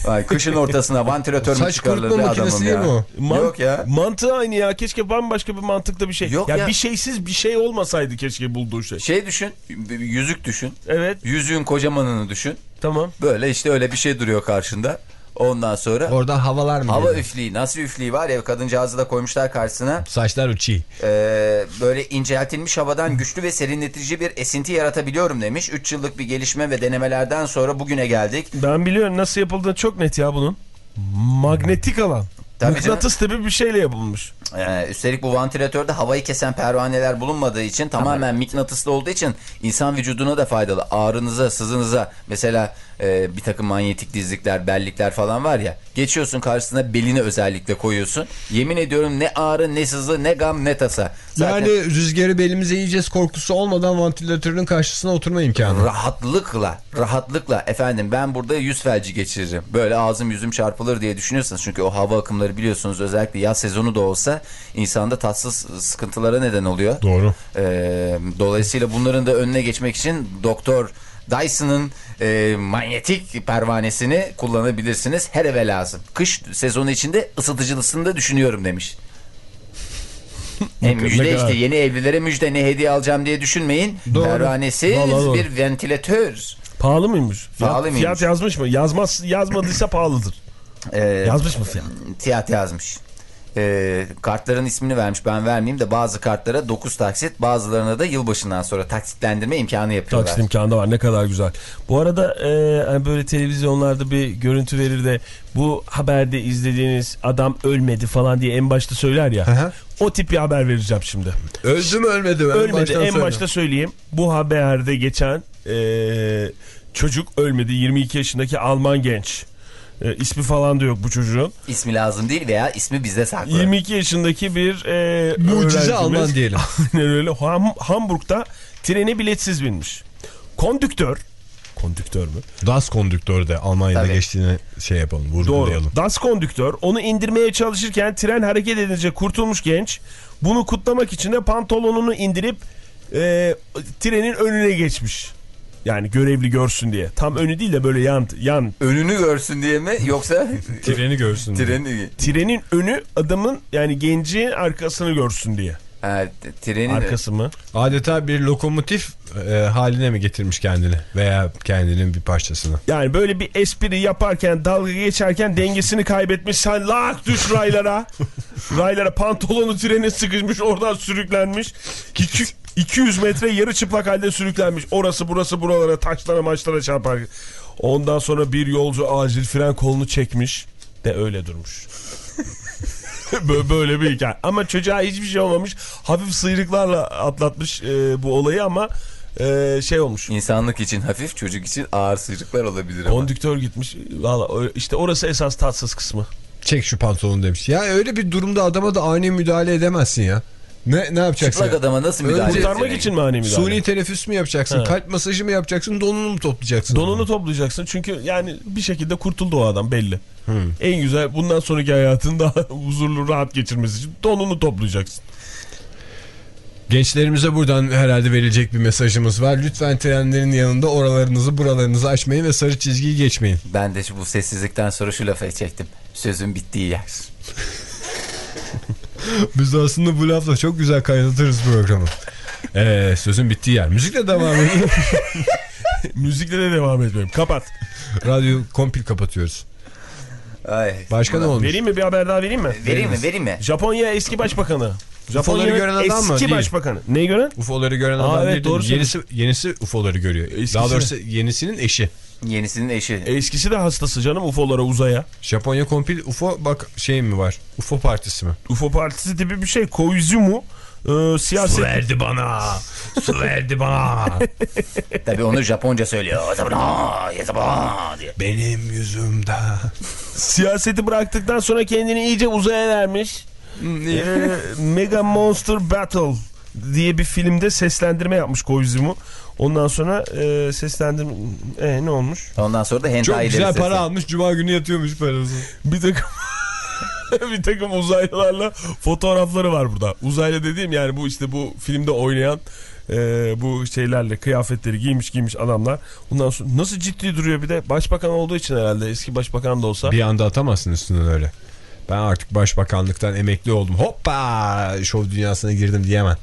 Ay, kışın ortasına vantilatör mü çıkarılır be adamım değil ya? mi? Man- Yok ya. Mantığı aynı ya. Keşke bambaşka bir mantıkta bir şey. Yok ya, ya. bir şeysiz bir şey olmasaydı keşke bulduğu şey. Şey düşün, yüzük düşün. Evet Yüzüğün kocamanını düşün. tamam. Böyle işte öyle bir şey duruyor karşında. Ondan sonra Oradan havalar mı hava geliyor? üfleği nasıl üfleği var ya kadıncağızı da koymuşlar karşısına. Saçlar uçi. Ee, böyle inceltilmiş havadan güçlü ve serinletici bir esinti yaratabiliyorum demiş. 3 yıllık bir gelişme ve denemelerden sonra bugüne geldik. Ben biliyorum nasıl yapıldığını çok net ya bunun. Magnetik alan. Tabii Mıknatıs tipi bir şeyle yapılmış. Ee, üstelik bu vantilatörde havayı kesen pervaneler bulunmadığı için tamamen mıknatıslı olduğu için insan vücuduna da faydalı. Ağrınıza, sızınıza mesela e, bir takım manyetik dizlikler, bellikler falan var ya. Geçiyorsun karşısına belini özellikle koyuyorsun. Yemin ediyorum ne ağrı, ne sızı, ne gam, ne tasa. Zaten Yani rüzgarı belimize yiyeceğiz korkusu olmadan vantilatörün karşısına oturma imkanı. rahatlıkla, rahatlıkla efendim ben burada yüz felci geçiririm. Böyle ağzım yüzüm çarpılır diye düşünüyorsanız çünkü o hava akımları biliyorsunuz özellikle yaz sezonu da olsa insanda tatsız sıkıntılara neden oluyor. Doğru. Ee, dolayısıyla bunların da önüne geçmek için Doktor Dyson'ın e, manyetik pervanesini kullanabilirsiniz. Her eve lazım. Kış sezonu içinde ısıtıcılısını da düşünüyorum demiş. Ne müjde işte yeni evlilere müjde ne hediye alacağım diye düşünmeyin. Doğru. Pervanesiz Vallahi doğru. bir ventilatör. Pahalı mıymış? Fiyat, Pahalı mıymış? fiyat yazmış mı? Yazmaz, yazmadıysa pahalıdır. Ee, Yazmış mı fiyat? Tiyat yazmış. Ee, kartların ismini vermiş ben vermeyeyim de bazı kartlara 9 taksit bazılarına da yılbaşından sonra taksitlendirme imkanı yapıyorlar. Taksit imkanı da var ne kadar güzel. Bu arada e, hani böyle televizyonlarda bir görüntü verir de bu haberde izlediğiniz adam ölmedi falan diye en başta söyler ya. hı. o tip bir haber vereceğim şimdi. Öldü mü ölmedi mi? ölmedi en söyle. başta söyleyeyim. Bu haberde geçen e, çocuk ölmedi 22 yaşındaki Alman genç. E, ismi falan da yok bu çocuğun. İsmi lazım değil veya ismi bizde saklı. 22 yaşındaki bir e, Mucize Alman diyelim. Aynen öyle. Ham- Hamburg'da treni biletsiz binmiş. Kondüktör. Kondüktör mü? Das konduktör de Almanya'da Tabii. geçtiğini şey yapalım Doğru. vurgulayalım. Das kondüktör onu indirmeye çalışırken tren hareket edince kurtulmuş genç. Bunu kutlamak için de pantolonunu indirip e, trenin önüne geçmiş. Yani görevli görsün diye. Tam önü değil de böyle yan yan. Önünü görsün diye mi yoksa Treni görsün. diye. treni Trenin önü adamın yani gencin arkasını görsün diye. ha, trenin Arkası mı? Adeta bir lokomotif e, haline mi getirmiş kendini veya kendinin bir parçasını. Yani böyle bir espri yaparken dalga geçerken dengesini kaybetmiş sen lak düş raylara. raylara pantolonu trene sıkışmış oradan sürüklenmiş. İki- 200 metre yarı çıplak halde sürüklenmiş. Orası burası buralara taşlara maçlara çarpar. Ondan sonra bir yolcu acil fren kolunu çekmiş de öyle durmuş. Bö- Böyle bir hikaye. Ama çocuğa hiçbir şey olmamış. Hafif sıyrıklarla atlatmış e, bu olayı ama e, şey olmuş. İnsanlık için hafif, çocuk için ağır sıyrıklar olabilir ama. Kondüktör gitmiş. Valla işte orası esas tatsız kısmı. Çek şu pantolonu demiş. Ya öyle bir durumda adama da ani müdahale edemezsin ya. Ne ne yapacaksın? Çıplak adama nasıl müdahale Önce- Kurtarmak edeceksin? için mi hani müdahale? Suni teneffüs mü yapacaksın? Ha. Kalp masajı mı yapacaksın? Donunu mu toplayacaksın? Donunu toplayacaksın çünkü yani bir şekilde kurtuldu o adam belli. En güzel bundan sonraki hayatını daha huzurlu rahat geçirmesi için donunu toplayacaksın. Gençlerimize buradan herhalde verilecek bir mesajımız var. Lütfen trenlerin yanında oralarınızı buralarınızı açmayın ve sarı çizgiyi geçmeyin. Ben de şu bu sessizlikten sonra şu lafı çektim. Sözün bittiği yer. Biz de aslında bu lafla çok güzel kaynatırız programı. Ee, sözün bittiği yer. Müzikle devam edelim. Müzikle de devam etmiyorum. Kapat. Radyo kompil kapatıyoruz. Ay. Başka ne olmuş? Vereyim mi bir haber daha vereyim mi? Vereyim mi vereyim mi? Japonya eski başbakanı. Japonya'nın gören adam mı? eski Değil. başbakanı. Neyi gören? UFO'ları gören Aa, adam evet, değil. doğru yenisi, yenisi UFO'ları görüyor. Eskisi Daha doğrusu yenisinin eşi. Yenisinin eşi. Eskisi de hastası canım UFO'lara uzaya. Japonya kompil UFO bak şey mi var? UFO partisi mi? UFO partisi tipi bir şey. Koizumu e, siyaset... verdi bana. Su verdi bana. Tabii onu Japonca söylüyor. Benim yüzümde. Siyaseti bıraktıktan sonra kendini iyice uzaya vermiş. Ee, Mega Monster Battle diye bir filmde seslendirme yapmış Koizumu. Ondan sonra e, seslendirme... E, ne olmuş? Ondan sonra da hentai Çok güzel derisi. para almış. Cuma günü yatıyormuş parası. Bir takım... bir takım uzaylılarla fotoğrafları var burada. Uzaylı dediğim yani bu işte bu filmde oynayan e, bu şeylerle kıyafetleri giymiş giymiş adamlar. Ondan sonra nasıl ciddi duruyor bir de başbakan olduğu için herhalde eski başbakan da olsa. Bir anda atamazsın üstünden öyle. Ben artık başbakanlıktan emekli oldum. Hoppa şov dünyasına girdim diyemem.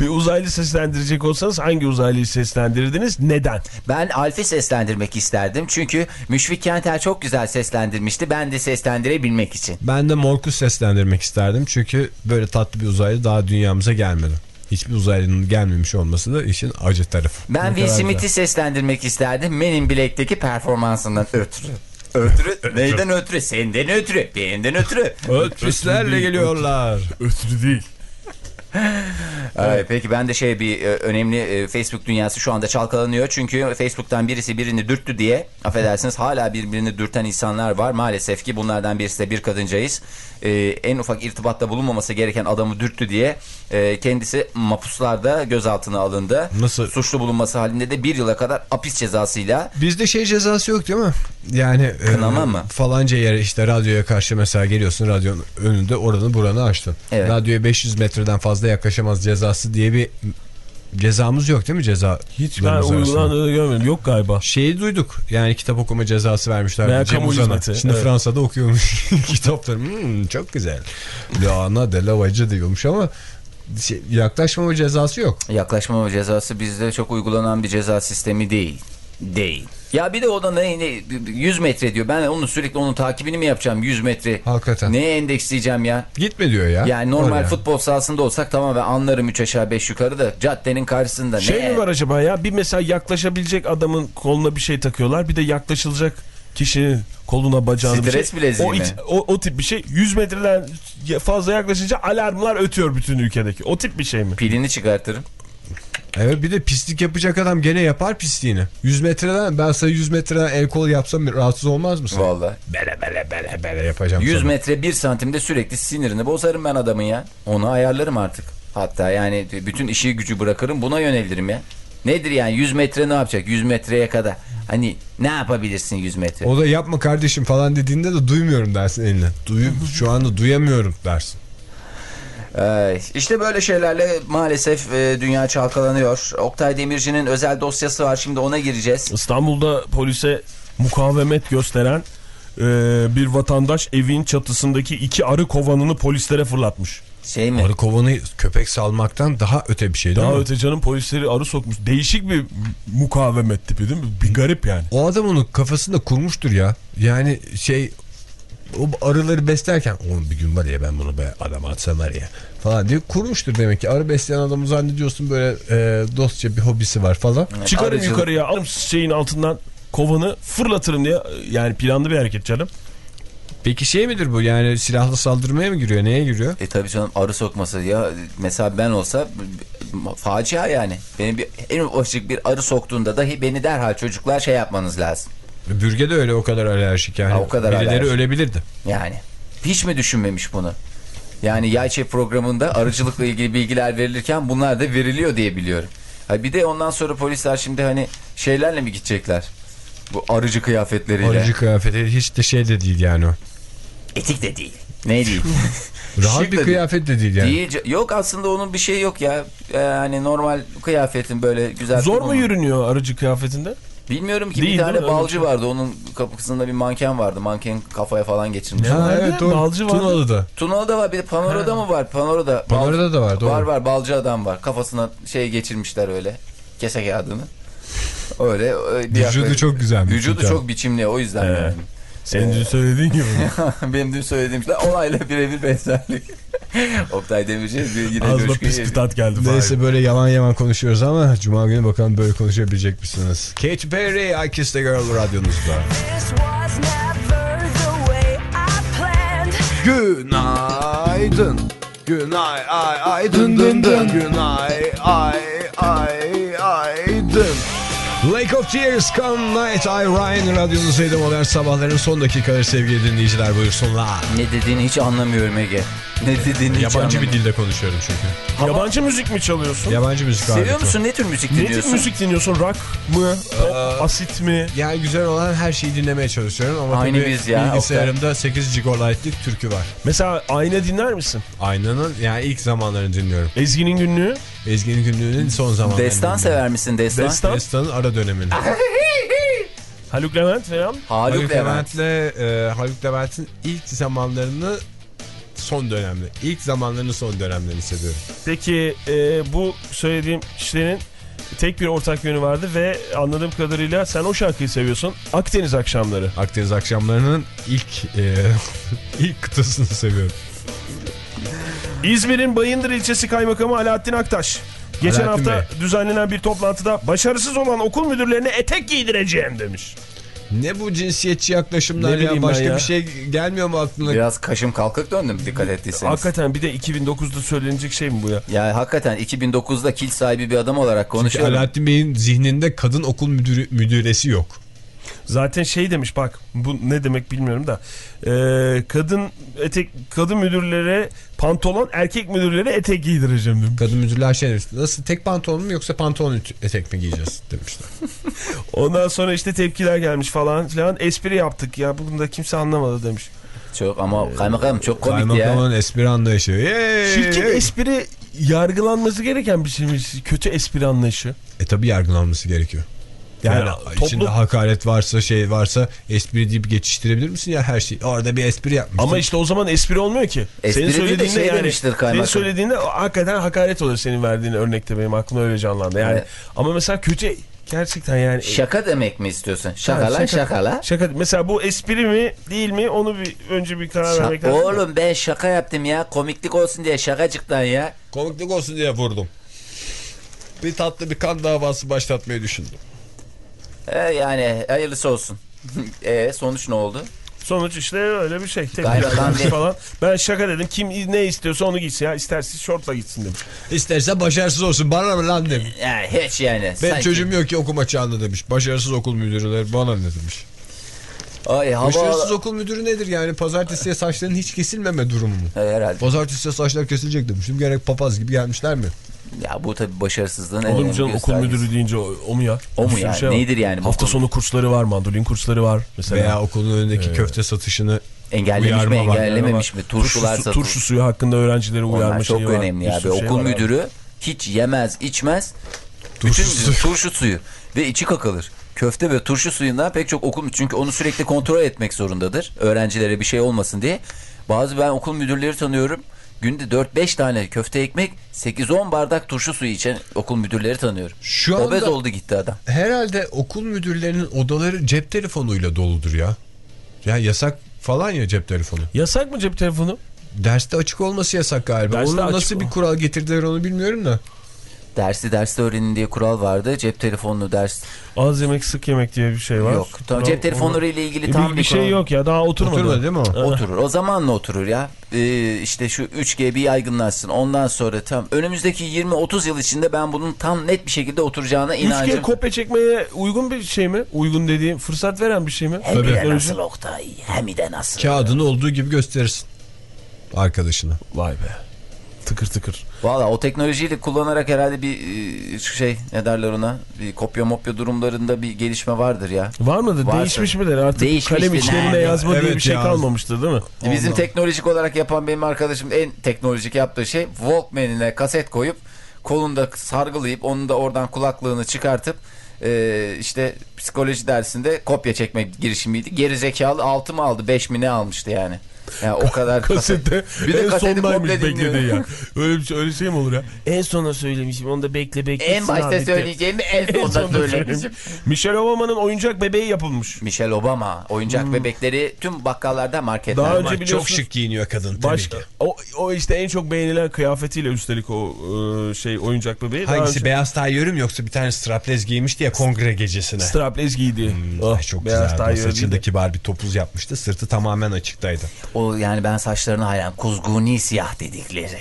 Bir uzaylı seslendirecek olsanız hangi uzaylıyı seslendirirdiniz? Neden? Ben Alf'i seslendirmek isterdim. Çünkü Müşfik Kenter çok güzel seslendirmişti. Ben de seslendirebilmek için. Ben de Mork'u seslendirmek isterdim. Çünkü böyle tatlı bir uzaylı daha dünyamıza gelmedi. Hiçbir uzaylının gelmemiş olması da işin acı tarafı. Ben Will Smith'i seslendirmek isterdim. Men in Black'teki performansından ötürü. Ötürü? Neyden ötürü? Senden ötürü. Benden ötürü. Ötrislerle geliyorlar. Ötürü değil. Ay, peki ben de şey bir e, önemli e, Facebook dünyası şu anda çalkalanıyor. Çünkü Facebook'tan birisi birini dürttü diye affedersiniz hala birbirini dürten insanlar var. Maalesef ki bunlardan birisi de bir kadıncayız. E, en ufak irtibatta bulunmaması gereken adamı dürttü diye e, kendisi mapuslarda gözaltına alındı. Nasıl? Suçlu bulunması halinde de bir yıla kadar hapis cezasıyla Bizde şey cezası yok değil mi? Yani Kınama mı? Falanca yere işte radyoya karşı mesela geliyorsun radyonun önünde oranı buranı açtın. Evet. Radyoya 500 metreden fazla yaklaşamaz cezası diye bir cezamız yok değil mi ceza? Hiç ben uygulandığını görmedim. Yok galiba. Şeyi duyduk. Yani kitap okuma cezası vermişler. Veya Cem kamu hizmeti, Şimdi evet. Fransa'da okuyormuş kitapları. Hmm, çok güzel. Lana de lavacı diyormuş ama şey, yaklaşmama cezası yok. yaklaşmama cezası bizde çok uygulanan bir ceza sistemi değil. Değil. Ya bir de o da ne, ne 100 metre diyor. Ben onu sürekli onun takibini mi yapacağım 100 metre? Hakikaten. Neye endeksleyeceğim ya? Gitme diyor ya. Yani normal Oraya. futbol sahasında olsak tamam ben anlarım 3 aşağı 5 yukarı da caddenin karşısında Şey ne? mi var acaba ya? Bir mesela yaklaşabilecek adamın koluna bir şey takıyorlar. Bir de yaklaşılacak kişinin koluna bacağına bir Stres şey. bileziği o, mi? o, o tip bir şey. 100 metreden fazla yaklaşınca alarmlar ötüyor bütün ülkedeki. O tip bir şey mi? Pilini çıkartırım. Evet bir de pislik yapacak adam gene yapar pisliğini. 100 metreden ben sana 100 metreden el kol yapsam rahatsız olmaz mısın? Vallahi. Bele bele bele bele yapacağım 100 sana. metre 1 santimde sürekli sinirini bozarım ben adamın ya. Onu ayarlarım artık. Hatta yani bütün işi gücü bırakırım buna yönelirim ya. Nedir yani 100 metre ne yapacak 100 metreye kadar? Hani ne yapabilirsin 100 metre? O da yapma kardeşim falan dediğinde de duymuyorum dersin eline. Duyu, şu anda duyamıyorum dersin. Ee, işte böyle şeylerle maalesef e, dünya çalkalanıyor. Oktay Demirci'nin özel dosyası var şimdi ona gireceğiz. İstanbul'da polise mukavemet gösteren e, bir vatandaş evin çatısındaki iki arı kovanını polislere fırlatmış. Şey mi? Arı kovanı köpek salmaktan daha öte bir şey değil Daha öte canım polisleri arı sokmuş. Değişik bir mukavemet tipi değil mi? Bir garip yani. O adam onun kafasında kurmuştur ya. Yani şey o arıları beslerken oğlum bir gün var ya ben bunu be adama atsam var ya falan diye kurmuştur demek ki. Arı besleyen adamı zannediyorsun böyle e, dostça bir hobisi var falan. Çıkarım arıcılık. yukarıya alırım şeyin altından kovanı fırlatırım diye yani planlı bir hareket canım. Peki şey midir bu yani silahlı saldırmaya mı giriyor neye giriyor? E tabii canım arı sokması ya mesela ben olsa facia yani. Benim bir, en ufacık bir arı soktuğunda dahi beni derhal çocuklar şey yapmanız lazım. Bürge de öyle o kadar alerjik yani. Ha, o kadar Birileri alerjik. ölebilirdi. Yani hiç mi düşünmemiş bunu? Yani Yay Şef programında arıcılıkla ilgili bilgiler verilirken bunlar da veriliyor diye biliyorum. Ha bir de ondan sonra polisler şimdi hani şeylerle mi gidecekler? Bu arıcı kıyafetleriyle. Arıcı kıyafeti hiç de şey de değil yani o. Etik de değil. Ne değil? Rahat Şık bir kıyafet de değil yani. Değil. Yok aslında onun bir şey yok ya. Yani normal kıyafetin böyle güzel. Zor mu yürünüyor arıcı kıyafetinde? Bilmiyorum ki Değil, bir tane balcı vardı. Onun kapısında bir manken vardı. Manken kafaya falan geçirmiş. Ha, evet doğru. Balcı vardı. Tunalı'da. Tunalı'da var bir de Panora'da mı var? Panora'da. Panora'da da var, doğru. Var var balcı adam var. Kafasına şey geçirmişler öyle. Kese kağıdını. Öyle. öyle Vücudu yaklaşık- çok güzelmiş. Vücudu çok biçimli o yüzden Evet. yani. Senin dün söylediğin gibi. Benim dün söylediğim şeyler olayla birebir benzerlik. Oktay Demirci bir yine Ağzıma coşkuyu pis bir tat geldi. Neyse böyle yalan yaman konuşuyoruz ama Cuma günü bakalım böyle konuşabilecek misiniz? Katy Perry, I Kissed a Girl radyonuzda. Günaydın. Günay ay ay dın dın dın. Günay ay ay ay dın. Lake of Tears, Come Night, I Ryan radyonuzdaydı modern sabahların son dakikaları sevgili dinleyiciler buyursunlar. Ne dediğini hiç anlamıyorum Ege. Ne dediğini hiç Yabancı bir dilde konuşuyorum çünkü. Yabancı müzik mi çalıyorsun? Yabancı müzik Seviyor musun? Ne tür müzik Ne tür dinliyorsun? müzik dinliyorsun? Rock mı? Pop, asit mi? Yani güzel olan her şeyi dinlemeye çalışıyorum ama Aynı tabii biz ya, bilgisayarımda 8 GB'lık türkü var. Mesela Ayna dinler misin? Aynanın yani ilk zamanlarını dinliyorum. Ezgi'nin günlüğü. Ezgi'nin günlüğünün son zamanlarını Destan sever misin Destan? Destan. Destan'ın ara dönemini. Haluk Levent falan. Haluk, Haluk Levent. Levent'le e, Haluk Levent'in ilk zamanlarını son dönemde. İlk zamanlarını son dönemden hissediyorum. Peki e, bu söylediğim kişilerin tek bir ortak yönü vardı ve anladığım kadarıyla sen o şarkıyı seviyorsun. Akdeniz akşamları. Akdeniz akşamlarının ilk e, ilk kıtasını seviyorum. İzmir'in Bayındır ilçesi kaymakamı Alaaddin Aktaş. Geçen Alaaddin hafta düzenlenen bir toplantıda başarısız olan okul müdürlerine etek giydireceğim demiş. Ne bu cinsiyetçi yaklaşımlar Ne ya? Başka ya. bir şey gelmiyor mu aklına? Biraz kaşım kalkık döndüm dikkat ettiyseniz. Hakikaten bir de 2009'da söylenecek şey mi bu ya? Ya hakikaten 2009'da kil sahibi bir adam olarak Çünkü konuşuyorum. Alaaddin Bey'in zihninde kadın okul müdürü, müdüresi yok. Zaten şey demiş bak bu ne demek bilmiyorum da Ee, kadın etek kadın müdürlere pantolon erkek müdürlere etek giydireceğim demiş. Kadın müdürler şey demiş. Nasıl tek pantolon mu yoksa pantolon etek mi giyeceğiz demişler. Ondan sonra işte tepkiler gelmiş falan filan espri yaptık ya bunu da kimse anlamadı demiş. Çok ama kaymakam çok komikti ya. Kaymakamın espri anlayışı. Yey, Çirkin yey. espri yargılanması gereken bir şeymiş. Kötü espri anlayışı. E tabi yargılanması gerekiyor. Yani, Yani içinde toplu- hakaret varsa şey varsa espri deyip geçiştirebilir misin ya her şey. Orada bir espri yapmışsın. Ama işte o zaman espri olmuyor ki. Espri de söylediğinde şey yani senin söylediğinde hakikaten hakaret oluyor senin verdiğin örnekte benim aklıma öyle canlandı. Yani Evet. ama mesela kötü gerçekten yani Şaka demek mi istiyorsun? Ha, Şakala şakala. Şaka mesela bu espri mi değil mi onu bir önce bir karar vermek lazım. Oğlum ben şaka yaptım ya. Komiklik olsun diye şakacıktan ya. Komiklik olsun diye vurdum. Bir tatlı bir kan davası başlatmayı düşündüm. E, yani hayırlısı olsun. e sonuç ne oldu? Sonuç işte öyle bir şey. Değil. falan. Ben şaka dedim. Kim ne istiyorsa onu gitsin ya. İsterse şortla gitsin demiş. İsterse başarısız olsun bana mı lan demiş. Yani hiç yani. Benim Sanki- çocuğum yok ki okuma çağında demiş. Başarısız okul müdürleri bana ne demiş. Ay hava... Başarısız okul müdürü nedir yani? Pazartesiye saçların hiç kesilmeme durumu mu? E, herhalde. Pazartesiye saçlar kesilecek demiştim. Gerek papaz gibi gelmişler mi? Ya bu tabii başarısızlığın en önemli canım okul müdürü deyince o, o mu ya? O mu yani? şey. Nedir yani bu Hafta konu? sonu kursları var. Mandolin kursları var. Mesela. Veya okulun önündeki köfte satışını Engellemiş mi Uyarma var, engellememiş mi? Turşular turşu, satılıyor. turşu suyu hakkında öğrencileri uyarma Onlar çok şeyi var. önemli Bir ya. şey okul var abi. müdürü hiç yemez içmez. Turşu bütün suyu. turşu suyu ve içi kakılır. Köfte ve turşu suyundan pek çok okul çünkü onu sürekli kontrol etmek zorundadır. Öğrencilere bir şey olmasın diye. Bazı ben okul müdürleri tanıyorum. Günde 4-5 tane köfte ekmek, 8-10 bardak turşu suyu içen okul müdürleri tanıyorum. Şu anda- Obez oldu gitti adam. herhalde okul müdürlerinin odaları cep telefonuyla doludur ya. Ya yasak falan ya cep telefonu. Yasak mı cep telefonu? Derste açık olması yasak galiba. Derste Onu açık nasıl o. bir kural getirdiler onu bilmiyorum da. Dersi derste öğrenin diye kural vardı. Cep telefonunu ders Az yemek sık yemek diye bir şey var. yok. Tamam, cep telefonları ile ilgili Bir, tam bir, bir, şey kural- yok ya daha oturmadı. Oturmadı değil mi o? Oturur. O zamanla oturur ya. Ee, işte şu 3G bir yaygınlaşsın. Ondan sonra tam önümüzdeki 20-30 yıl içinde ben bunun tam net bir şekilde oturacağına 3G inancım. kopya çekmeye uygun bir şey mi? Uygun dediğim fırsat veren bir şey mi? Hem de Teknoloji. nasıl Oktay? Hem de nasıl? Kağıdını olduğu gibi gösterirsin arkadaşına. Vay be. Tıkır tıkır. Valla o teknolojiyi de kullanarak herhalde bir e, şey ne derler ona bir kopya mopya durumlarında bir gelişme vardır ya. Var mıdır? Varsa. Değişmiş midir? Artık Değişmiştir. kalem içlerine Nerede? yazma diye Evet bir şey ya. kalmamıştır değil mi? Bizim teknolojik olarak yapan benim arkadaşım en teknolojik yaptığı şey Walkman'ine kaset koyup kolunda sargılayıp onun da oradan kulaklığını çıkartıp e, işte psikoloji dersinde kopya çekme girişimiydi. Geri zekalı 6 mı aldı 5 mi ne almıştı yani. Yani o kadar Kasette Bir de en kaseti komple ya. Öyle bir şey, öyle şey mi olur ya? En sona söylemişim. Onu da bekle bekle. En başta söyleyeceğimi en sonunda sonunda söylemişim. Michelle Obama'nın oyuncak bebeği yapılmış. Michelle Obama oyuncak bebekleri tüm bakkallarda marketlerde Daha önce Çok şık giyiniyor kadın tabii Baş, ki. o, o işte en çok beğenilen kıyafetiyle üstelik o e, şey oyuncak bebeği. Hangisi önce beyaz tayyörüm yoksa bir tane straplez giymişti ya kongre gecesine. strapless giydi. Oh, Ay çok beyaz güzeldi. O tayyör saçında giydi. kibar bir topuz yapmıştı. Sırtı tamamen açıktaydı. O yani ben saçlarına hayran. Kuzguni siyah dedikleri.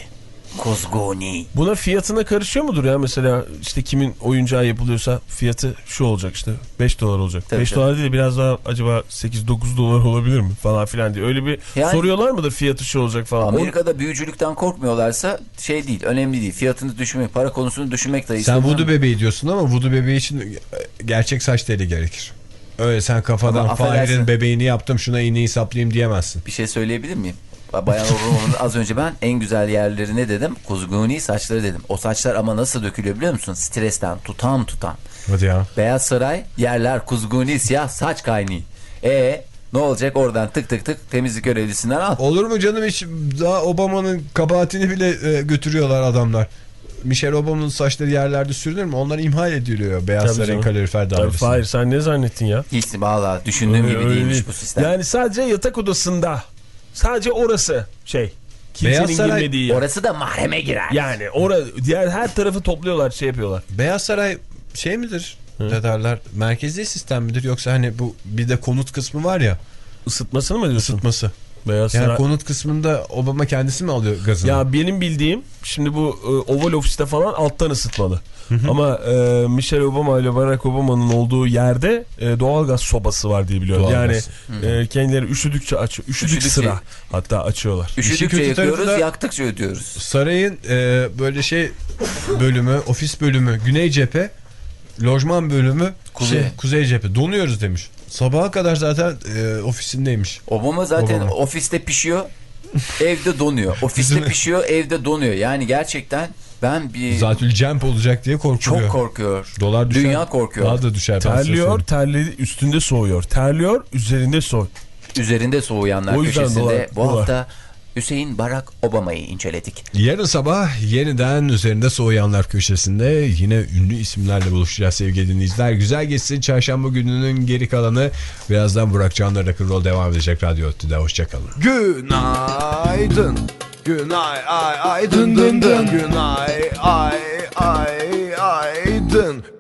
Kuzguni. Buna fiyatına karışıyor mudur ya mesela işte kimin oyuncağı yapılıyorsa fiyatı şu olacak işte 5 dolar olacak. Tabii, 5 tabii. dolar değil de biraz daha acaba 8-9 dolar olabilir mi falan filan diye. Öyle bir Yani- soruyorlar mıdır fiyatı şu olacak falan. Amerika'da büyücülükten korkmuyorlarsa şey değil, önemli değil. Fiyatını düşürmek, para konusunu düşünmek dahi Sen vudu bebeği diyorsun ama vudu bebeği için gerçek saç teli gerekir. Öyle sen kafadan Ama. Fahir'in bebeğini yaptım şuna iğneyi saplayayım diyemezsin. Bir şey söyleyebilir miyim? Bayan Orhan'ın az önce ben en güzel yerleri ne dedim? Kuzguni saçları dedim. O saçlar ama nasıl dökülüyor biliyor musun? Stresten tutan tutan. Hadi ya. Beyaz Saray yerler kuzguni siyah saç kaynağı. E ne olacak oradan tık tık tık temizlik görevlisinden al. Olur mu canım hiç daha Obama'nın kabahatini bile e, götürüyorlar adamlar. Michelle Obama'nın saçları yerlerde sürülür mü? Onlar imhal ediliyor Beyaz Tabii Saray'ın kalorifer Tabii, dairesinde. Hayır sen ne zannettin ya? Hiç valla düşündüğüm Öyle- gibi öyle değilmiş değil. bu sistem. Yani sadece yatak odasında sadece orası şey kimsenin Beyaz Saray- girmediği yer. Orası da mahreme girer. Yani ora diğer her tarafı topluyorlar şey yapıyorlar. Beyaz Saray şey midir? Ne derler? Merkezi sistem midir? Yoksa hani bu bir de konut kısmı var ya Isıtmasını mı diyorsun? ısıtması. Beyaz Yani Saray- konut kısmında Obama kendisi mi alıyor gazını? Ya benim bildiğim şimdi bu e, Oval Ofis'te falan alttan ısıtmalı. Ama e, Michelle Obama ile Barack Obama'nın olduğu yerde e, doğalgaz sobası var diye biliyorum. Doğalgaz. Yani e, kendileri üşüdükçe açıyor. Üşüdük Üşüdükçe- sıra hatta açıyorlar. Üşüdükçe yakıyoruz, da- yaktıkça ödüyoruz. Sarayın e, böyle şey bölümü, ofis bölümü, güney cephe, lojman bölümü, Kuzey. şey, kuzey cephe. Donuyoruz demiş. Sabaha kadar zaten e, ofisindeymiş. Obama zaten Obama. ofiste pişiyor, evde donuyor. Ofiste pişiyor, evde donuyor. Yani gerçekten ben bir Zatül cemp olacak diye korkuluyor. çok korkuyor. Dolar düşer. Dünya korkuyor. Daha da düşer. Terliyor, terledi, üstünde soğuyor. Terliyor, üzerinde soy. Üzerinde soğuyanlar O yüzden köşesinde dolar- bu dolar. hafta Hüseyin Barack Obama'yı inceledik. Yarın sabah yeniden üzerinde soğuyanlar köşesinde yine ünlü isimlerle buluşacağız sevgili dinleyiciler. Güzel geçsin çarşamba gününün geri kalanı. Birazdan Burak Can'la Rock'n'Roll devam edecek Radyo Otlu'da. Hoşçakalın. Günaydın. Günay ay ay dın dın Günay ay ay ay